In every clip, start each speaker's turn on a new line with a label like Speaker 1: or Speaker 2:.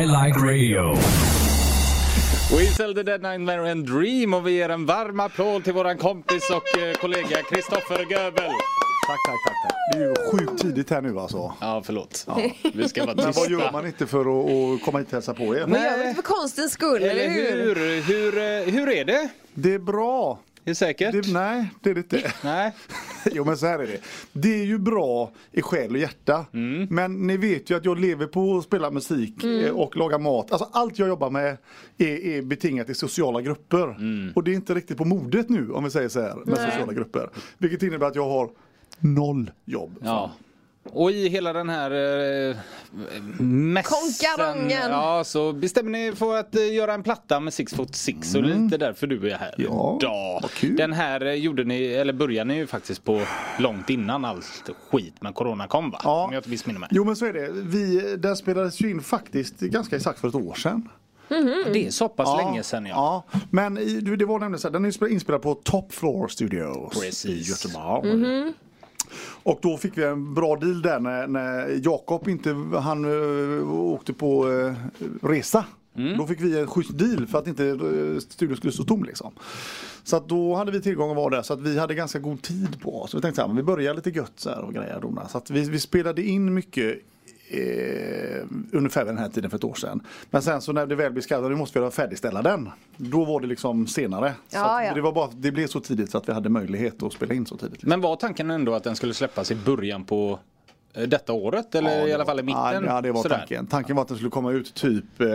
Speaker 1: I like radio.
Speaker 2: We sell the dead nightmare and dream och vi ger en varm applåd till våran kompis och eh, kollega Kristoffer Göbel.
Speaker 3: Tack, tack, tack, tack. Det är ju sjukt tidigt här nu alltså.
Speaker 2: Ja, förlåt. Vi ska vara
Speaker 3: Men vad
Speaker 2: tysta.
Speaker 3: gör man inte för att, att komma hit och hälsa på er?
Speaker 4: Man gör väl för konstens skull, eller,
Speaker 2: Eller
Speaker 4: hur?
Speaker 2: hur? Hur, eh, hur är det?
Speaker 3: Det är bra.
Speaker 2: Är det säkert?
Speaker 3: Det, nej, det är det inte.
Speaker 2: Nej.
Speaker 3: Jo men så här är det. Det är ju bra i själ och hjärta.
Speaker 2: Mm.
Speaker 3: Men ni vet ju att jag lever på att spela musik eh, och laga mat. Alltså allt jag jobbar med är, är betingat i sociala grupper.
Speaker 2: Mm.
Speaker 3: Och det är inte riktigt på modet nu om vi säger så här med sociala grupper. Vilket innebär att jag har noll jobb.
Speaker 2: Ja. Och i hela den här eh, mässan ja, så bestämmer ni för att eh, göra en platta med Six Foot Six och lite därför du är här
Speaker 3: Mm. Ja,
Speaker 2: idag. Den här eh, gjorde ni, eller började ni ju faktiskt på långt innan allt skit med Corona kom va?
Speaker 3: Ja.
Speaker 2: Om jag inte missminner mig.
Speaker 3: Jo men så är det. Vi, den spelades ju in faktiskt ganska exakt för ett år sedan.
Speaker 2: Det är så pass länge sedan ja.
Speaker 3: Ja, men det var nämligen så här, den är inspel- inspelad på Top Floor Studios
Speaker 2: Precis.
Speaker 3: i Göteborg. Och då fick vi en bra deal där när, när Jakob inte, han uh, åkte på uh, resa. Då fick vi en schysst deal för att inte uh, studion skulle stå tom liksom. Så att då hade vi tillgång att vara där så att vi hade ganska god tid på oss. Så vi tänkte men vi börjar lite gött så här och grejer. Så att vi, vi spelade in mycket eh, ungefär vid den här tiden för ett år sedan. Men sen så när det väl blev skarpt, nu måste vi färdigställa den. Då var det liksom senare. så
Speaker 4: Ja,
Speaker 3: att
Speaker 4: ja.
Speaker 3: Det, var bara, det blev så tidigt så att vi hade möjlighet att spela in så tidigt. liksom.
Speaker 2: Men var tanken ändå att den skulle släppas i början på eh, detta året eller
Speaker 3: Ja,
Speaker 2: i alla
Speaker 3: var-
Speaker 2: fall i mitten?
Speaker 3: Ja, det var
Speaker 2: Sådär.
Speaker 3: tanken. Tanken var att den skulle komma ut typ eh,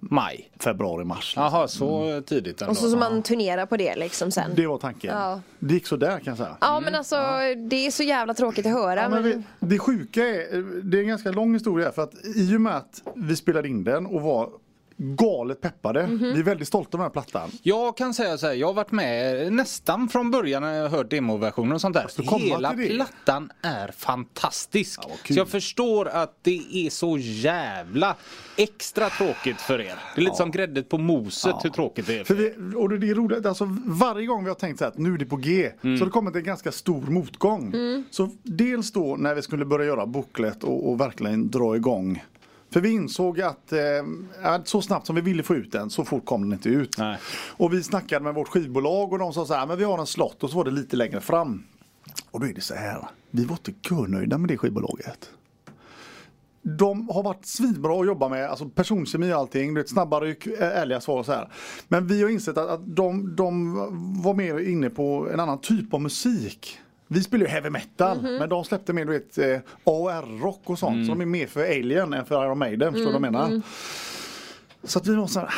Speaker 2: Maj.
Speaker 3: februari, mars. liksom.
Speaker 2: Jaha, så tidigt ändå.
Speaker 4: Och så, så man turnerar på det liksom sen.
Speaker 3: Det var tanken.
Speaker 4: Ja.
Speaker 3: Det gick så där kan jag säga.
Speaker 4: Ja men alltså det är så jävla tråkigt att höra.
Speaker 3: Ja, men
Speaker 4: men...
Speaker 3: vi, det sjuka är, det är en ganska lång historia för att i och med att vi spelade in den och var galet peppade.
Speaker 4: Mhm.
Speaker 3: Vi är väldigt stolta över den här plattan.
Speaker 2: Jag kan säga så här, jag har varit med nästan från början när jag har hört demoversionen och sånt där. Hela plattan är fantastisk.
Speaker 3: kul.
Speaker 2: så jag förstår att det är så jävla extra tråkigt för er. Det är lite som gräddet på moset hur tråkigt det är
Speaker 3: För vi, och det är roligt, alltså varje gång vi har tänkt så här att nu är det på G
Speaker 2: Mm.
Speaker 3: så har det kommit en ganska stor motgång. Så dels då när vi skulle börja göra booklet och, och verkligen dra igång. För vi insåg att eh, så snabbt som vi ville få ut den så fort kom den inte ut.
Speaker 2: Nej.
Speaker 3: Och vi snackade med vårt skivbolag och de sa så här, men vi har en slott och så var det lite längre fram. Och då är det så här, vi var inte görnöjda med det skivbolaget. De har varit svinbra att jobba med, alltså personkemi och allting, du vet, snabba ryck, ärliga svar och så här. Men vi har insett att, att de, de var mer inne på en annan typ av musik. Vi spelar ju heavy metal, men de släppte mer du vet, eh, AR-rock och sånt. Så de är mer för Alien än för Iron Maiden, förstår du vad jag menar? Så att vi var så här,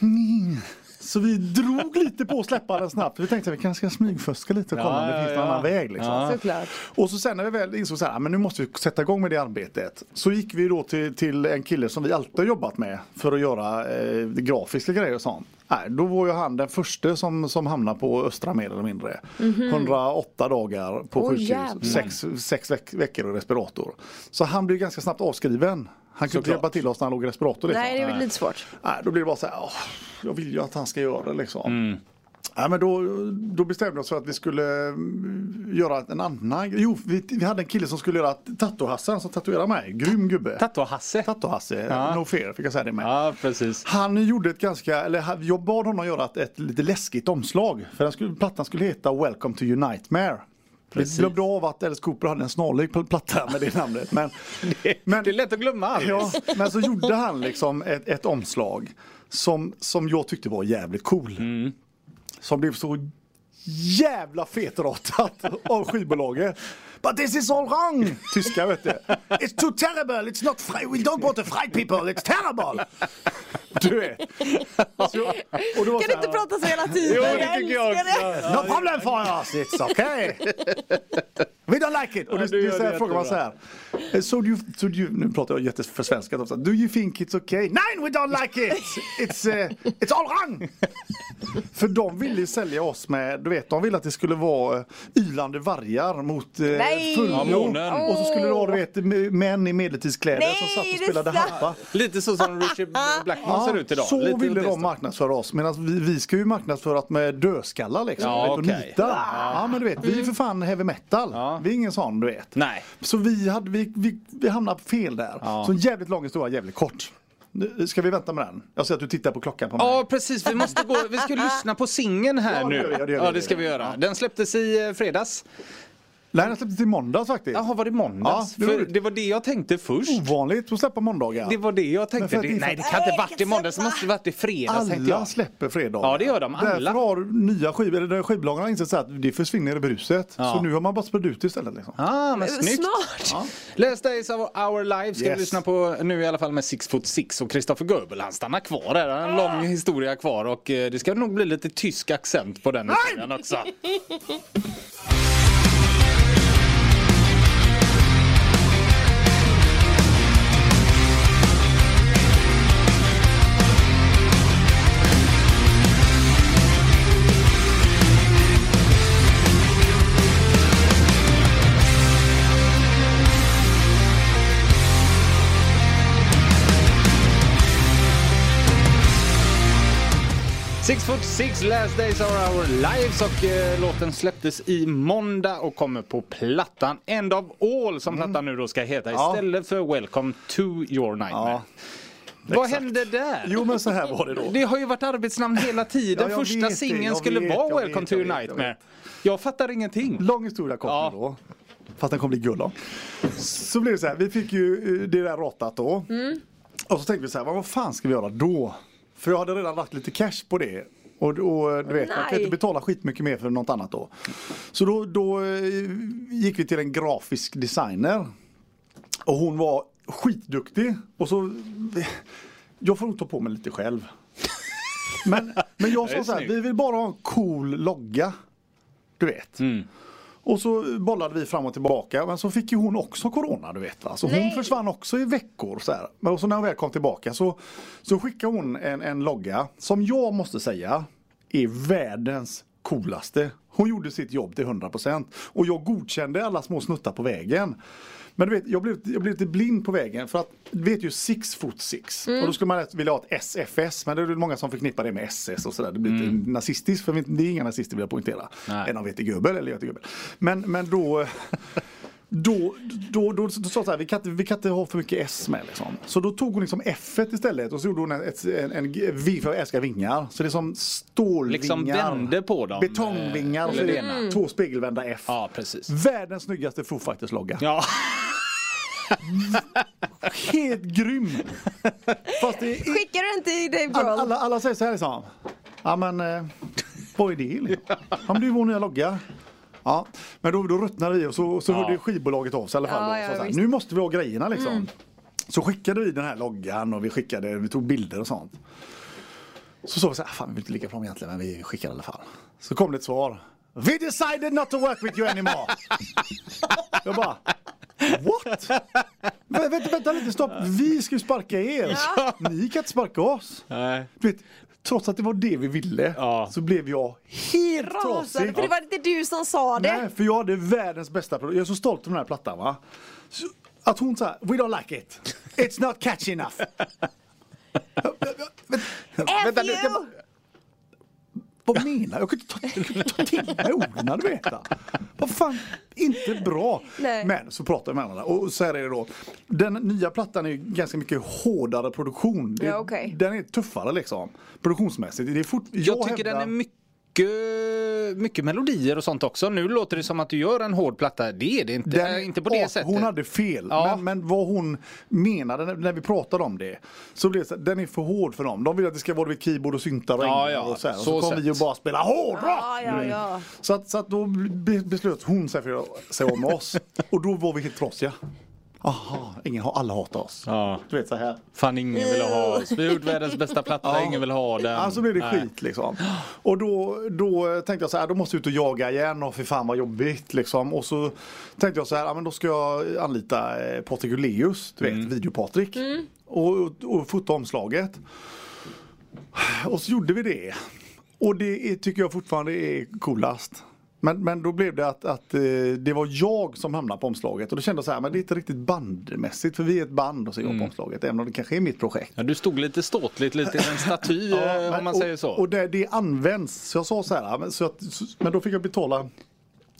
Speaker 3: "Mm." så vi drog lite på att släppa den snabbt. Vi tänkte att vi kanske ska smygfuska lite och kolla om det finns någon
Speaker 2: ja.
Speaker 3: annan väg. Liksom.
Speaker 2: Ja.
Speaker 3: Och så sen när vi väl insåg så här, "Ah, men nu måste vi sätta igång med det arbetet. Så gick vi då till, till en kille som vi alltid har jobbat med för att göra eh, grafiska grejer och sånt. Nej, då var ju han den första som, som hamnade på Östra mer eller mindre. 108 dagar på
Speaker 4: Oj,
Speaker 3: sjukhus,
Speaker 4: jävlar.
Speaker 3: sex, sex veck, veckor i respirator. Så han blev ganska snabbt avskriven. Han kunde inte hjälpa till oss när han låg i respirator. Liksom.
Speaker 4: Nej det är väl lite svårt.
Speaker 3: Nej, då blir det bara så här, "Åh, jag vill ju att han ska göra det liksom.
Speaker 2: Mm.
Speaker 3: Ja, men då, då bestämde vi oss för att vi skulle mm, göra en annan Jo, vi, vi hade en kille som skulle göra Tatto-Hassan som tatuerar mig. Grym gubbe.
Speaker 2: Tatto-Hasse.
Speaker 3: Tatto-Hasse,
Speaker 2: Ja.
Speaker 3: no fear fick jag säga det med.
Speaker 2: Ja, precis.
Speaker 3: Han gjorde ett ganska, eller jag bad honom göra ett, ett lite läskigt omslag. För den skulle, plattan skulle heta Welcome to your nightmare. Vi
Speaker 2: Precis.
Speaker 3: glömde av att Alice Cooper hade en snarlik pl- platta med det namnet. Men, men,
Speaker 2: Det är lätt att glömma Alice.
Speaker 3: Ja, men så gjorde han liksom ett, ett omslag som, som jag tyckte var jävligt cool. Som blev så jävla fetratat av skivbolaget. But this is all wrong! Tyska vet du. It's too terrible, it's not free, we don't want to fright people, it's terrible! Du vet. Så, och var
Speaker 4: Kan du
Speaker 3: här,
Speaker 4: inte prata så hela tiden?
Speaker 2: Jo, det tycker jag
Speaker 4: det.
Speaker 3: No problem for us, it's okay. We don't like it. Och
Speaker 2: Ja, du
Speaker 3: här,
Speaker 2: det
Speaker 3: frågar man så här. eh, So do you, so do you, nu pratar jag jätteförsvenskat också. Do you think it's okay? Nej, we don't like it! It's, uh, it's all wrong! För de ville ju sälja oss med, du vet, de ville att det skulle vara eh, ylande vargar mot eh, fullblod.
Speaker 2: Ja.
Speaker 3: Och så skulle det vara, du vet, män i medeltidskläder
Speaker 4: Nej,
Speaker 3: som satt och spelade harpa.
Speaker 2: Lite så som Richard Blackmore ser ut idag.
Speaker 3: Så
Speaker 2: Lite
Speaker 3: ville
Speaker 2: det
Speaker 3: de marknadsföra oss. Medan vi, vi ska ju marknadsföra att med dödskallar liksom.
Speaker 2: Ja,
Speaker 3: vet, och
Speaker 2: okej.
Speaker 3: nita. Ja men du vet, vi är för fan heavy metal.
Speaker 2: Ja.
Speaker 3: Vi är ingen sån du vet.
Speaker 2: Nej.
Speaker 3: Så vi, hade, vi, vi, vi hamnade fel där.
Speaker 2: Ja.
Speaker 3: Så en jävligt lång historia, jävligt kort. Ska vi vänta med den? Jag ser att du tittar på klockan på mig.
Speaker 2: Ja precis, vi måste gå, vi ska lyssna på singeln här
Speaker 3: Ja, det
Speaker 2: nu.
Speaker 3: ja, det gör vi.
Speaker 2: Ja det ska vi göra. Den släpptes i eh, fredags.
Speaker 3: Nej, den släpptes i måndags faktiskt.
Speaker 2: Jaha, var det måndags?
Speaker 3: Ja, det var
Speaker 2: För
Speaker 3: det.
Speaker 2: var det jag tänkte först.
Speaker 3: Ovanligt att släppa måndagar.
Speaker 2: Det var det jag tänkte. Det, nej det kan inte varit i måndags, det måste varit i fredags tänkte
Speaker 3: Alla
Speaker 2: jag.
Speaker 3: släpper fredagar.
Speaker 2: Ja, det gör de, alla.
Speaker 3: Därför har nya skivor, eller skivbolagen har insett att det försvinner i bruset.
Speaker 2: Ja.
Speaker 3: Så nu har man bara spritt ut istället. Liksom.
Speaker 2: Ah, men snyggt.
Speaker 4: Smart!
Speaker 2: Last Days of Our Life ska
Speaker 3: Yes.
Speaker 2: vi lyssna på nu i alla fall med Six Foot Six och Christopher Goebel han stannar kvar där. Han har en lång historia kvar och eh, det ska nog bli lite tysk accent på den också. Six Last Days of Our Lives och eh, låten släpptes i måndag och kommer på plattan End of All som plattan nu då ska heta
Speaker 3: Ja.
Speaker 2: istället för Welcome to Your Nightmare.
Speaker 3: Ja.
Speaker 2: Vad
Speaker 3: Exakt.
Speaker 2: hände där?
Speaker 3: Jo men så här var det då.
Speaker 2: Det har ju varit arbetsnamn hela tiden.
Speaker 3: Ja, jag
Speaker 2: Första singeln
Speaker 3: jag
Speaker 2: skulle
Speaker 3: vet,
Speaker 2: vara
Speaker 3: jag
Speaker 2: Welcome
Speaker 3: vet,
Speaker 2: to
Speaker 3: jag
Speaker 2: Your
Speaker 3: jag
Speaker 2: Nightmare.
Speaker 3: vet.
Speaker 2: Jag fattar ingenting.
Speaker 3: Lång historia kort
Speaker 2: Ja.
Speaker 3: då. Fast den kommer bli gull Så blev det så här, vi fick ju eh, det där råttat då. Och så tänkte vi så här, vad vad fan ska vi göra då? För jag hade redan lagt lite cash på det. Och, och du vet, man kan inte betala skitmycket mer för något annat då. Så då, då eh, gick vi till en grafisk designer. Och hon var skitduktig. Och så, jag får nog ta på mig lite själv. Men, men jag sa så här, vi vill bara ha en cool logga. Du vet.
Speaker 2: Mm.
Speaker 3: Och så bollade vi fram och tillbaka. Men så fick ju hon också corona du vet va. Så hon
Speaker 4: Nej.
Speaker 3: försvann också i veckor. Så här. Men så när hon väl kom tillbaka så, så skickade hon en, en logga. Som jag måste säga är världens coolaste. Hon gjorde sitt jobb till 100%. Och jag godkände alla små snuttar på vägen. Men du vet, jag blev, jag blev lite blind på vägen för att du vet ju six foot six. Och då skulle man vilja ha ett SFS men det är många som förknippar det med SS och sådär. Det blir lite nazistiskt för vi- det är inga nazister vill jag poängtera.
Speaker 2: Nej.
Speaker 3: En av Vete Göbel eller Göte Göbel. Men, men då då, då, då, då, sa jag så här, vi kan, inte, vi kan inte ha för mycket S med liksom. Så då tog hon liksom F istället och så gjorde hon en, ett, en, en V för älskar vingar. Så det är som stålvingar.
Speaker 2: Liksom vände på dem,
Speaker 3: Betongvingar
Speaker 2: eh,
Speaker 3: och så är det
Speaker 2: ena.
Speaker 3: två spegelvända F.
Speaker 2: Ja, precis.
Speaker 3: Världens snyggaste Foo Fighters-logga.
Speaker 2: Ja.
Speaker 3: Helt grym! Fast det är,
Speaker 4: Skickar du den till Dave
Speaker 3: alla,
Speaker 4: Grohl?
Speaker 3: alla, alla säger så här liksom. Ja men eh, vad är det liksom? Ja men det är vår nya logga. Ja, men då, då ruttnade vi och så, så
Speaker 2: Ja.
Speaker 3: hörde skivbolaget av sig i alla fall.
Speaker 4: Ja,
Speaker 3: då.
Speaker 4: ja,
Speaker 3: så så här,
Speaker 4: visst. Mm.
Speaker 3: nu måste vi ha grejerna liksom. Så skickade vi den här loggan och vi skickade, vi tog bilder och sånt. Så sa vi så här, fan vi vill inte lika bra egentligen men vi skickar i alla fall. Så kom det ett svar. We decided not to work with you anymore. Jag bara, what? Vä- Vänta, vänta lite, stopp. Vi ska ju sparka er. Ni kan inte sparka oss.
Speaker 2: Nej.
Speaker 3: Vet, trots att det var det vi ville
Speaker 2: Ja.
Speaker 3: så blev jag helt
Speaker 4: Rasade,
Speaker 3: trasig.
Speaker 4: för det var inte du som sa det.
Speaker 3: Nej, för jag hade världens bästa produkt. Jag är så stolt över den här plattan va. Så, att hon sa, we don't like it. It's not catchy enough.
Speaker 4: F
Speaker 3: jag bara- Vad menar du? Jag kan inte ta, jag kan inte ta till mig orden du vet. Vad fan, inte bra.
Speaker 4: Nej.
Speaker 3: Men så pratar vi med varandra och så här är det då. Den nya plattan är ju ganska mycket hårdare produktion. Det,
Speaker 4: Ja, okej.
Speaker 3: Den är tuffare liksom. Produktionsmässigt. Det är fort,
Speaker 2: Jag tycker den är mycket, mycket melodier och sånt också. Nu låter det som att du gör en hård platta. Det är det inte.
Speaker 3: Den-
Speaker 2: inte på det
Speaker 3: ja,
Speaker 2: sättet.
Speaker 3: Hon hade fel.
Speaker 2: Ja.
Speaker 3: Men, men vad hon menade när, när vi pratade om det. Så blev det så, den är för hård för dem. De vill att det ska vara vid keyboard och syntar och
Speaker 2: Ja, ja,
Speaker 3: och så, här. Och så,
Speaker 2: så
Speaker 3: kommer
Speaker 2: sett.
Speaker 3: vi och bara spela hårdrock.
Speaker 4: Ja, ja, ja.
Speaker 3: Så, att, så att då be- beslöt hon sig för att säga om oss. och då var vi helt trasiga. Aha, ingen, har- alla hatar oss.
Speaker 2: Ja.
Speaker 3: Du vet så här.
Speaker 2: Fan ingen vill ha oss. Vi har gjort världens bästa platta, ingen vill ha den.
Speaker 3: Ja, så blev det
Speaker 2: Nej.
Speaker 3: skit liksom. Och då, då tänkte jag så här, då måste jag ut och jaga igen och för fan vad jobbigt liksom. Och så tänkte jag så här, ja men då ska jag anlita eh, Patrik Uleus, du vet,
Speaker 2: Mm.
Speaker 3: video-Patrik. Och, och, och fota omslaget. Och så gjorde vi det. Och det är, tycker jag fortfarande är coolast. Men, men då blev det att, att eh, det var jag som hamnade på omslaget och då kände jag så här, men det är inte riktigt bandmässigt för vi är ett band och så är jag på omslaget även om det kanske är mitt projekt.
Speaker 2: Ja, du stod lite ståtligt, lite en staty eh, om
Speaker 3: men-
Speaker 2: man
Speaker 3: och,
Speaker 2: säger så.
Speaker 3: Och det, det används, så jag sa så här, men, så att, så, men då fick jag betala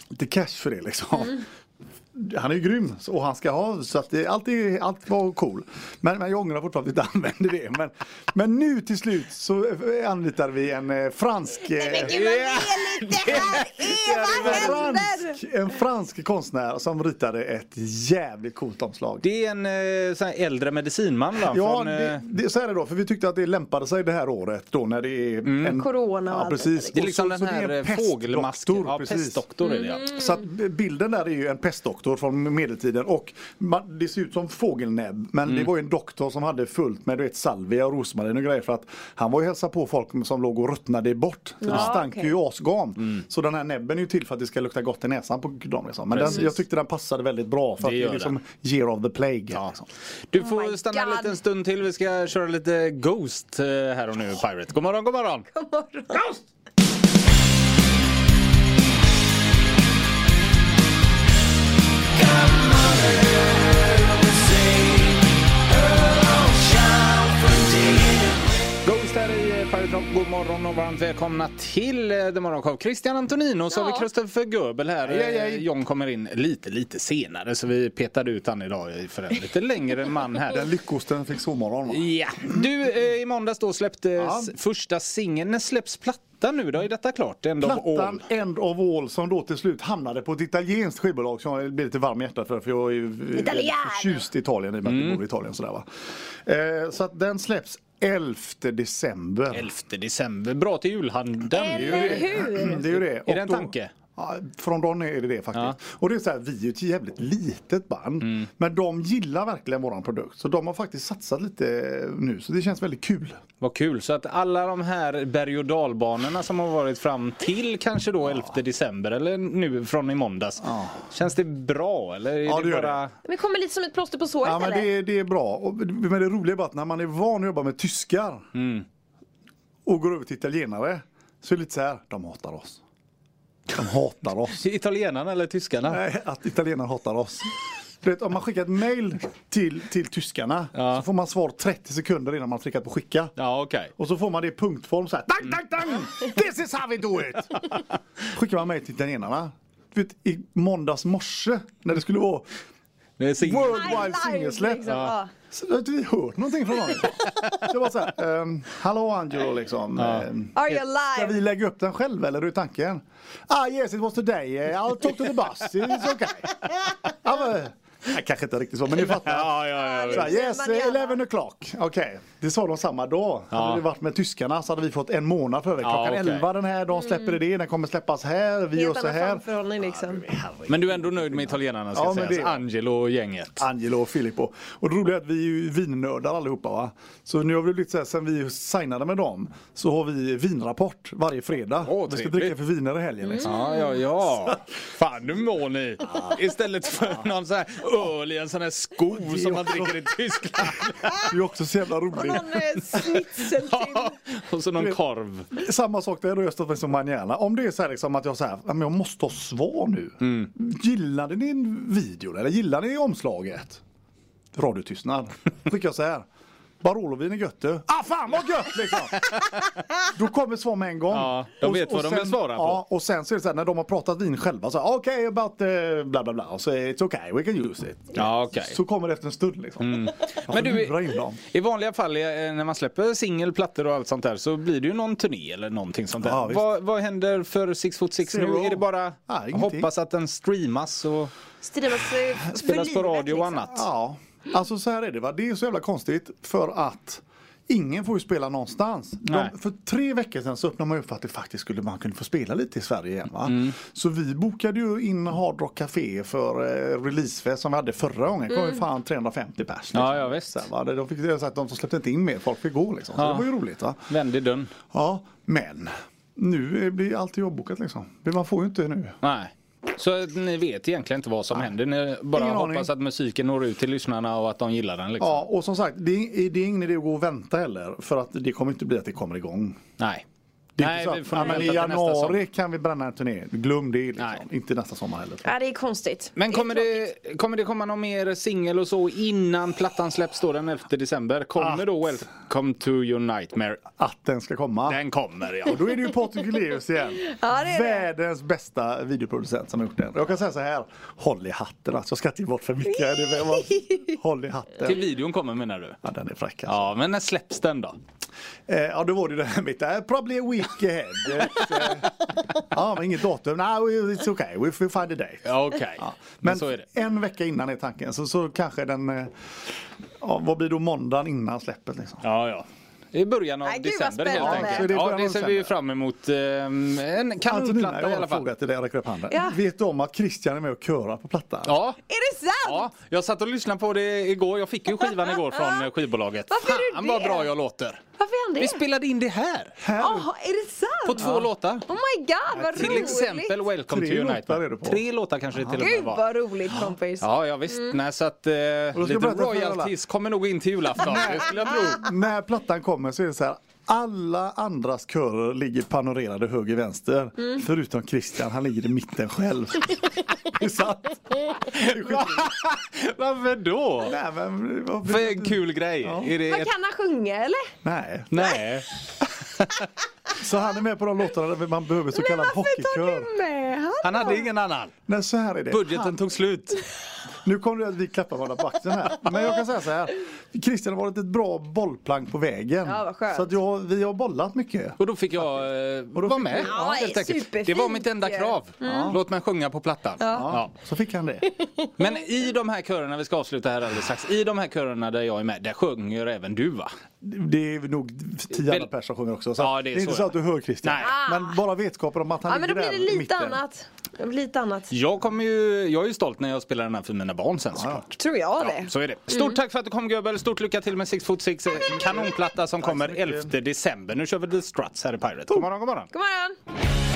Speaker 3: lite cash för det liksom.
Speaker 2: Mm.
Speaker 3: Han är ju grym och han ska ha så att det, allt, är, allt var cool. Men, men jag ångrar fortfarande att vi inte använde det. Men, men nu till slut så eh, anlitade vi en eh, fransk eh,
Speaker 4: Men gud vad är lite här är, vad händer?
Speaker 3: Fransk, en fransk konstnär som ritade ett jävligt coolt omslag.
Speaker 2: Det är en eh, sån här äldre medicinman va?
Speaker 3: Ja,
Speaker 2: Från, eh,
Speaker 3: det, det, så är det då, för vi tyckte att det lämpade sig det här året då när det är en
Speaker 4: Corona
Speaker 3: ja, precis.
Speaker 4: detta,
Speaker 2: det är liksom
Speaker 3: så-
Speaker 2: den
Speaker 3: det
Speaker 2: här
Speaker 3: en
Speaker 2: eh, fågelmasken. Ja,
Speaker 3: precis.
Speaker 2: pestdoktor är det ja.
Speaker 4: Mm.
Speaker 3: Så att bilden där är ju en pestdoktor från medeltiden och man, det ser ut som fågelnäbb men
Speaker 2: Mm.
Speaker 3: det var ju en doktor som hade fullt med du vet, salvia och rosmarin och grejer för att han var ju hälsa på folk som låg och ruttnade bort. Så det stank
Speaker 4: okej.
Speaker 3: ju asgam.
Speaker 2: Mm.
Speaker 3: Så den här näbben är ju till för att det ska lukta gott i näsan på dem. Liksom. Men den, jag tyckte den passade väldigt bra för
Speaker 2: Det
Speaker 3: att det är liksom
Speaker 2: den.
Speaker 3: year of the plague.
Speaker 2: Ja.
Speaker 3: Liksom.
Speaker 2: Du
Speaker 4: Oh
Speaker 2: får
Speaker 4: my
Speaker 2: stanna en
Speaker 4: God.
Speaker 2: liten stund till. Vi ska köra lite Ghost eh, här och nu, Pirate. God morgon, god morgon! Ghost! Ghost God morgon och varmt välkomna till eh, The Morgon Show. Christian Antonino så har vi
Speaker 4: Ja.
Speaker 2: Christopher Göbel här.
Speaker 3: Hej, hej.
Speaker 2: Eh, John kommer in lite, lite senare så vi petade ut han idag för en lite längre man här.
Speaker 3: Den lyckosten fick sovmorgon. va?
Speaker 2: Ja, du eh, i måndags då släpptes
Speaker 3: Ja.
Speaker 2: första singeln. När släpps plattan nu då? Är detta klart? End of
Speaker 3: Plattan
Speaker 2: all?
Speaker 3: End of All som då till slut hamnade på ett italienskt skivbolag som jag blir lite varm i hjärtat för för jag är ju förtjust i Italien i och med att jag bor i Italien. Sådär, va? Eh, så att den släpps 11 december.
Speaker 2: 11 december. Bra till julhandeln.
Speaker 4: Eller hur?
Speaker 3: Det är ju det.
Speaker 2: Är det en
Speaker 3: då-
Speaker 2: tanke?
Speaker 3: Ja, från dagen är det det faktiskt.
Speaker 2: Ja.
Speaker 3: Och det är så här, vi är ju ett jävligt litet band.
Speaker 2: Mm.
Speaker 3: Men de gillar verkligen våran produkt. Så de har faktiskt satsat lite nu. Så det känns väldigt kul.
Speaker 2: Vad kul. Så att alla de här berg och dalbanorna som har varit fram till kanske då 11 december eller nu från i måndags. Känns det bra eller är
Speaker 3: Ja,
Speaker 2: det
Speaker 3: det gör
Speaker 2: bara...
Speaker 4: Men kommer lite som ett plåster på såret
Speaker 3: Ja men
Speaker 4: eller?
Speaker 3: det, är- det är bra. Och, men det roliga är bara att när man är van att jobba med tyskar och går över till italienare så är det lite så här, de hatar oss. De hatar oss.
Speaker 2: Italienarna eller tyskarna?
Speaker 3: Nej, att italienarna hatar oss. Du vet, om man skickar ett mail till, till tyskarna
Speaker 2: Ja.
Speaker 3: så får man svar 30 sekunder innan man trycker på skicka.
Speaker 2: Ja, okej.
Speaker 3: Och så får man det i punktform så här. Dang, dang, dang! This is how we do it! Skickar man mail till italienarna. Du vet, i måndags morse när det skulle vara Worldwide singelsläpp.
Speaker 4: liksom. Ja.
Speaker 3: Så jag har inte hört någonting från honom. Det var så här, ehm, hallå Angelo liksom. ehm,
Speaker 4: Are you
Speaker 3: Ska vi
Speaker 4: alive?
Speaker 3: lägga upp den själv eller hur är tanken? Ah yes it was today, Eh, I'll talk to the bus, it's okay. Ja, nej, kanske inte riktigt så men ni fattar.
Speaker 2: Ja, ja, ja.
Speaker 3: Så här,
Speaker 4: Det
Speaker 3: yes,
Speaker 4: ser man gärna.
Speaker 3: 11 o'clock. Okej, det sa de samma dag.
Speaker 2: Ja.
Speaker 3: Hade det varit med tyskarna så hade vi fått en månad före.
Speaker 2: Ja,
Speaker 3: Klockan
Speaker 2: okej.
Speaker 3: 11 den här dagen släpper det, den kommer släppas här, vi gör
Speaker 4: Helt
Speaker 3: så
Speaker 4: annan
Speaker 3: här.
Speaker 4: liksom.
Speaker 2: Men du är ändå nöjd med italienarna ska
Speaker 3: Ja, men
Speaker 2: sägas.
Speaker 3: det-
Speaker 2: Angelo och gänget.
Speaker 3: Angelo och Filippo. Och det roliga är att vi är ju vinnördar allihopa va. Så nu har vi blivit så här, sen vi signade med dem så har vi vinrapport varje fredag.
Speaker 2: Åh,
Speaker 3: vi ska dricka för viner i helgen liksom.
Speaker 2: Ja, ja, ja. Fan, nu mår ni. Istället för någon sån här öl i en sån här sko som man dricker i Tyskland.
Speaker 3: Det är också så jävla
Speaker 4: Och
Speaker 3: roligt.
Speaker 4: någon eh, schnitzel till.
Speaker 2: Och så någon korv.
Speaker 3: Samma sak där då jag stått som manjana. Om det är så här liksom att jag säger att jag måste ha svar nu.
Speaker 2: Mm.
Speaker 3: Gillade ni videon eller gillade ni omslaget? Radiotystnad. Skickar jag så här. Barolovin är gött du. Ah fan vad gött liksom! Då kommer svar med en gång.
Speaker 2: Ja, de vet vad de vill svara på.
Speaker 3: Ja, och sen så är det så här när de har pratat vin själva så här, okej about eh, bla bla bla. Och så it's okay, we can use it.
Speaker 2: Ja, okej.
Speaker 3: Så kommer det efter en stund liksom. Får
Speaker 2: Men du, i vanliga fall eh, när man släpper singel, plattor och allt sånt där så blir det ju någon turné eller någonting sånt där.
Speaker 3: Ja,
Speaker 2: vad, vad händer för Six Foot Six nu?
Speaker 3: Zero.
Speaker 2: Är det bara
Speaker 3: Ja, ingenting.
Speaker 2: hoppas att den streamas och
Speaker 4: Streamas för
Speaker 2: spelas på
Speaker 4: livet,
Speaker 2: radio och
Speaker 4: liksom.
Speaker 2: annat?
Speaker 3: Ja, alltså så här är det va. Det är så jävla konstigt för att Ingen får ju spela någonstans. De, för tre veckor sedan så öppnade man upp för att det faktiskt skulle man kunna få spela lite i Sverige igen. Va?
Speaker 2: Mm.
Speaker 3: Så vi bokade ju in Hard Rock Café för eh, releasefest som vi hade förra gången. Det kom ju fan 350 pers. Liksom.
Speaker 2: Ja, ja, visst.
Speaker 3: Så här, va? De, fick, de, sagt, de släppte inte in mer, folk fick gå liksom. Så
Speaker 2: Ja.
Speaker 3: det var ju roligt. Va?
Speaker 2: Vänd i dörren.
Speaker 3: Ja, men nu blir allt jobbokat liksom. Man får ju inte nu.
Speaker 2: Nej. Så ni vet egentligen inte vad som händer. Ni bara
Speaker 3: Ingen
Speaker 2: hoppas
Speaker 3: aning.
Speaker 2: att musiken når ut till lyssnarna och att de gillar den. Liksom.
Speaker 3: Ja, och som sagt, det är, det är ingen idé att gå och vänta heller. För att det kommer inte bli att det kommer igång.
Speaker 2: Nej.
Speaker 3: Det är
Speaker 2: Nej,
Speaker 3: inte så att, men i
Speaker 2: till
Speaker 3: januari kan vi bränna en turné. Glöm det liksom.
Speaker 2: Nej.
Speaker 3: Inte nästa sommar heller.
Speaker 4: Ja, det är konstigt.
Speaker 2: Men kommer
Speaker 4: tråkigt.
Speaker 2: det, kommer det komma någon mer singel och så innan plattan släpps då den 11 december? Kommer då Welcome to your nightmare?
Speaker 3: Att den ska komma.
Speaker 2: Den kommer ja.
Speaker 3: Och då är det ju Patrik Juleus igen.
Speaker 4: Ja, det är det.
Speaker 3: Världens bästa videoproducent som har gjort den. Jag kan säga så här. Håll i hatten alltså. Jag ska inte bort för mycket. Det var, håll i
Speaker 2: Till
Speaker 3: hatten.
Speaker 2: videon kommer menar du?
Speaker 3: Ja, den är fräck alltså.
Speaker 2: Ja, men när släpps den då?
Speaker 3: Eh, ja, då var det det här mitt. Uh, probably a week ahead. Eh, ja, men inget datum. No, it's okay. We will find a day.
Speaker 2: Okej,
Speaker 3: Ja.
Speaker 2: men
Speaker 3: Men
Speaker 2: så är det.
Speaker 3: en vecka innan är tanken. Så, så kanske den, eh, ja, vad blir då måndagen innan släppet liksom.
Speaker 2: Ja, ja. I början av
Speaker 4: Nej,
Speaker 2: december helt enkelt.
Speaker 3: Så det är
Speaker 2: Ja, det ser vi fram emot. eh, En kanonplatta i alla fall.
Speaker 3: fråga till dig. Jag räcker upp handen.
Speaker 4: Ja.
Speaker 3: Vet du om att Christian är med och körar på plattan?
Speaker 2: Ja,
Speaker 4: Är det sant?
Speaker 2: ja, jag satt och lyssnade på det igår. Jag fick ju skivan igår från skivbolaget.
Speaker 4: Varför är du
Speaker 2: Fan vad
Speaker 4: det?
Speaker 2: bra jag låter.
Speaker 4: Varför han det?
Speaker 2: Vi spelade in det här.
Speaker 3: Här.
Speaker 4: Jaha, är det sant?
Speaker 2: På två låtar.
Speaker 4: Oh my god, vad
Speaker 2: Till
Speaker 4: roligt!
Speaker 2: exempel Welcome
Speaker 3: Tre
Speaker 2: to your
Speaker 3: låtar är på.
Speaker 2: Tre låtar kanske det till och med
Speaker 4: Gud
Speaker 2: var.
Speaker 4: vad roligt kompis.
Speaker 2: Ja, ja visst. Nej, så att eh, lite royalties kommer nog in till julafton. det skulle jag tro.
Speaker 3: När plattan kommer så är det så här. Alla andras körer ligger panorerade höger vänster.
Speaker 2: Mm.
Speaker 3: Förutom Christian, han ligger i mitten själv. det är sant. Det är skit-
Speaker 2: Varför då?
Speaker 3: Nej, men, vad-
Speaker 2: För en kul grej. Är det ett...
Speaker 4: kan han sjunga eller?
Speaker 3: Nej.
Speaker 2: Nej.
Speaker 3: Så han är med på de låtarna där man behöver så
Speaker 4: Men
Speaker 3: kallad
Speaker 4: varför tar
Speaker 3: hockeykör.
Speaker 4: du med han?
Speaker 2: Han hade ingen annan.
Speaker 3: Nej, så här är det.
Speaker 2: Budgeten tog slut.
Speaker 3: Nu kommer det att vi klappar varandra på axeln här. Men jag kan säga så här. Christian har varit ett bra bollplank på vägen.
Speaker 4: Ja, vad skönt.
Speaker 3: Så att jag, vi har bollat mycket.
Speaker 2: Och då fick jag eh,
Speaker 3: då
Speaker 2: vara med.
Speaker 4: Ja,
Speaker 2: helt
Speaker 4: det är
Speaker 2: enkelt. Det var mitt enda krav. Låt mig sjunga på plattan. Ja.
Speaker 3: Så fick han det.
Speaker 2: Men i de här körerna, vi ska avsluta här alldeles strax. I de här körerna där jag är med, där sjunger även du va?
Speaker 3: Det är nog tio andra personer som sjunger också. Så
Speaker 2: Ja,
Speaker 3: det
Speaker 2: det
Speaker 3: är,
Speaker 2: är
Speaker 3: inte
Speaker 2: så,
Speaker 3: så
Speaker 2: ja.
Speaker 3: att du hör Christian.
Speaker 2: Nej.
Speaker 3: Men bara vetskapen om att han
Speaker 4: Ja men då
Speaker 3: ligger där
Speaker 4: det
Speaker 3: i mitten.
Speaker 4: annat. Det blir Lite annat.
Speaker 2: Jag, kommer ju, jag är ju stolt när jag spelar den här för mina barn sen såklart.
Speaker 4: Tror jag
Speaker 2: Ja,
Speaker 4: det.
Speaker 2: så är det. Stort tack för att du kom Göbel. Stort lycka till med Six Foot Six eh, kanonplatta som kommer
Speaker 3: så mycket.
Speaker 2: 11 december. Nu kör vi The Struts här i Pirate. God morgon, god morgon.
Speaker 4: God morgon!